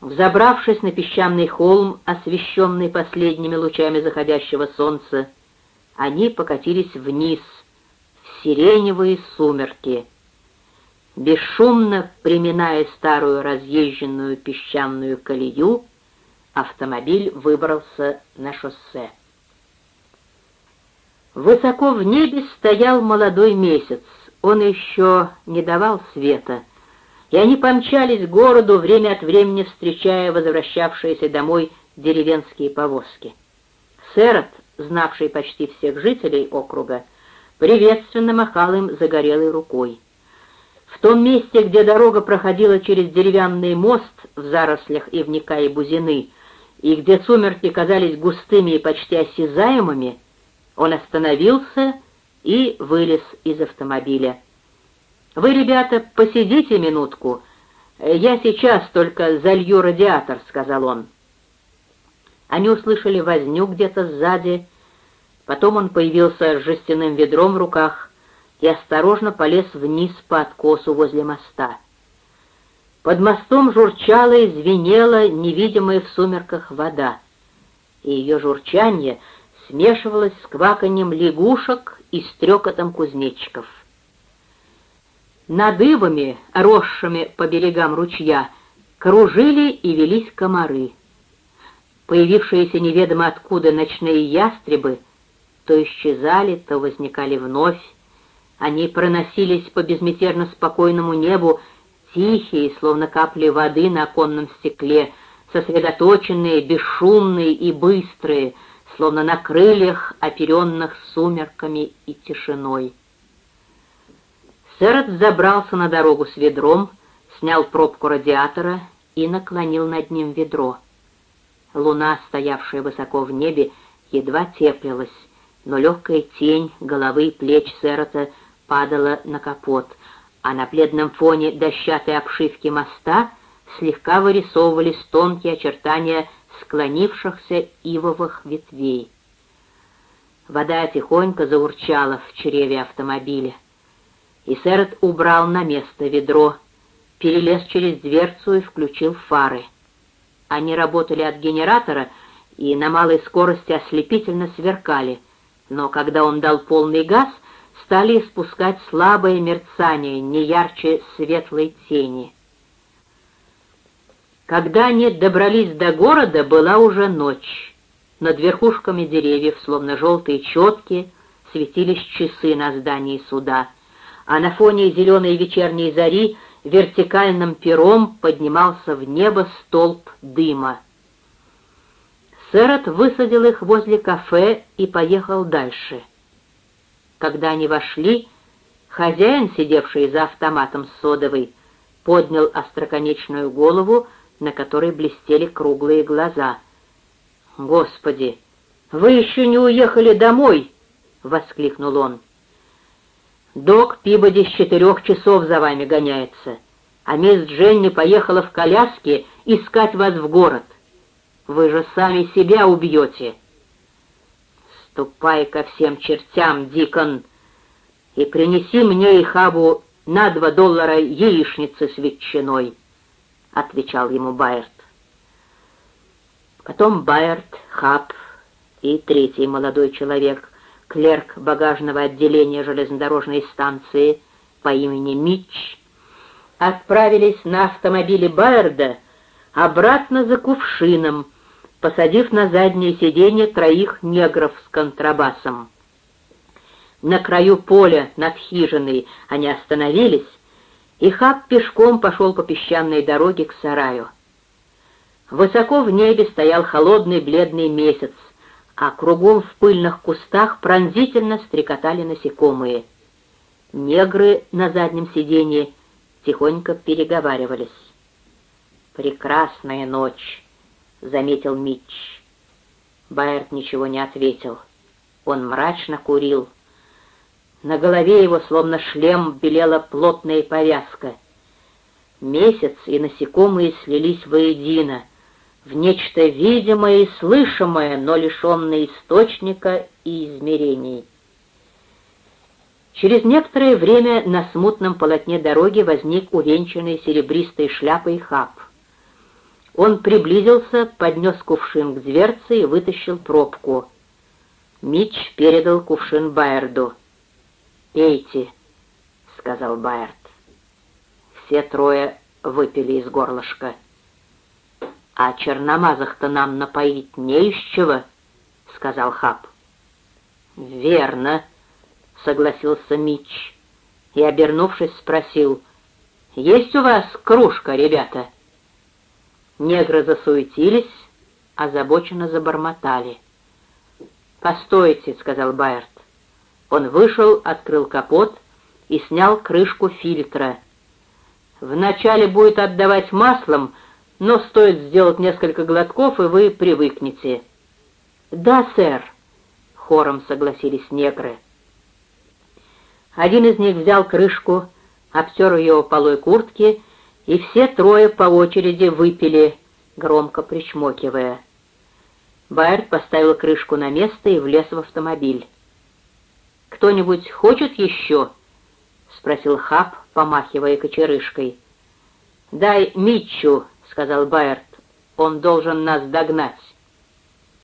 Взобравшись на песчаный холм, освещенный последними лучами заходящего солнца, они покатились вниз, в сиреневые сумерки. Бесшумно приминая старую разъезженную песчаную колею, автомобиль выбрался на шоссе. Высоко в небе стоял молодой месяц, он еще не давал света, и они помчались к городу, время от времени встречая возвращавшиеся домой деревенские повозки. Сэрот, знавший почти всех жителей округа, приветственно махал им загорелой рукой. В том месте, где дорога проходила через деревянный мост в зарослях ивника и бузины, и где сумерки казались густыми и почти осязаемыми, он остановился и вылез из автомобиля. «Вы, ребята, посидите минутку. Я сейчас только залью радиатор», — сказал он. Они услышали возню где-то сзади. Потом он появился с жестяным ведром в руках и осторожно полез вниз по откосу возле моста. Под мостом журчала и звенела невидимая в сумерках вода, и ее журчание смешивалось с кваканьем лягушек и стрекотом кузнечиков. Над ивами, росшими по берегам ручья, кружили и велись комары. Появившиеся неведомо откуда ночные ястребы то исчезали, то возникали вновь. Они проносились по безмятежно спокойному небу, тихие, словно капли воды на оконном стекле, сосредоточенные, бесшумные и быстрые, словно на крыльях, оперенных сумерками и тишиной. Сэрот забрался на дорогу с ведром, снял пробку радиатора и наклонил над ним ведро. Луна, стоявшая высоко в небе, едва теплилась, но легкая тень головы и плеч Сэрота падала на капот, а на бледном фоне дощатой обшивки моста слегка вырисовывались тонкие очертания склонившихся ивовых ветвей. Вода тихонько заурчала в чреве автомобиля и Сэрот убрал на место ведро, перелез через дверцу и включил фары. Они работали от генератора и на малой скорости ослепительно сверкали, но когда он дал полный газ, стали испускать слабое мерцание, не ярче светлой тени. Когда они добрались до города, была уже ночь. Над верхушками деревьев, словно желтые четки, светились часы на здании суда — а на фоне зеленой вечерней зари вертикальным пером поднимался в небо столб дыма. Сэрот высадил их возле кафе и поехал дальше. Когда они вошли, хозяин, сидевший за автоматом содовой, поднял остроконечную голову, на которой блестели круглые глаза. «Господи, вы еще не уехали домой!» — воскликнул он. Док Пибоди с четырех часов за вами гоняется, а мисс Дженни поехала в коляске искать вас в город. Вы же сами себя убьете. Ступай ко всем чертям, Дикон, и принеси мне и Хабу на два доллара яичницы с ветчиной, — отвечал ему Байерт. Потом Байерт, Хаб и третий молодой человек клерк багажного отделения железнодорожной станции по имени Митч, отправились на автомобиле Байерда обратно за кувшином, посадив на заднее сиденье троих негров с контрабасом. На краю поля над хижиной они остановились, и Хаб пешком пошел по песчаной дороге к сараю. Высоко в небе стоял холодный бледный месяц, а кругом в пыльных кустах пронзительно стрекотали насекомые. Негры на заднем сиденье тихонько переговаривались. «Прекрасная ночь», — заметил Митч. Байерт ничего не ответил. Он мрачно курил. На голове его, словно шлем, белела плотная повязка. Месяц и насекомые слились воедино — в нечто видимое и слышимое, но лишенное источника и измерений. Через некоторое время на смутном полотне дороги возник увенчанный серебристой шляпой хаб. Он приблизился, поднес кувшин к дверце и вытащил пробку. Мич передал кувшин Байерду. «Пейте», — сказал Байерд. Все трое выпили из горлышка. «А черномазах-то нам напоить не из чего», — сказал Хаб. «Верно», — согласился Мич и, обернувшись, спросил, «Есть у вас кружка, ребята?» Негры засуетились, озабоченно забормотали. «Постойте», — сказал Байерт. Он вышел, открыл капот и снял крышку фильтра. «Вначале будет отдавать маслом, но стоит сделать несколько глотков, и вы привыкнете». «Да, сэр», — хором согласились негры. Один из них взял крышку, обтер ее полой куртки, и все трое по очереди выпили, громко причмокивая. Байерд поставил крышку на место и влез в автомобиль. «Кто-нибудь хочет еще?» — спросил Хаб, помахивая кочерышкой. «Дай Митчу», — сказал Байерд, — «он должен нас догнать».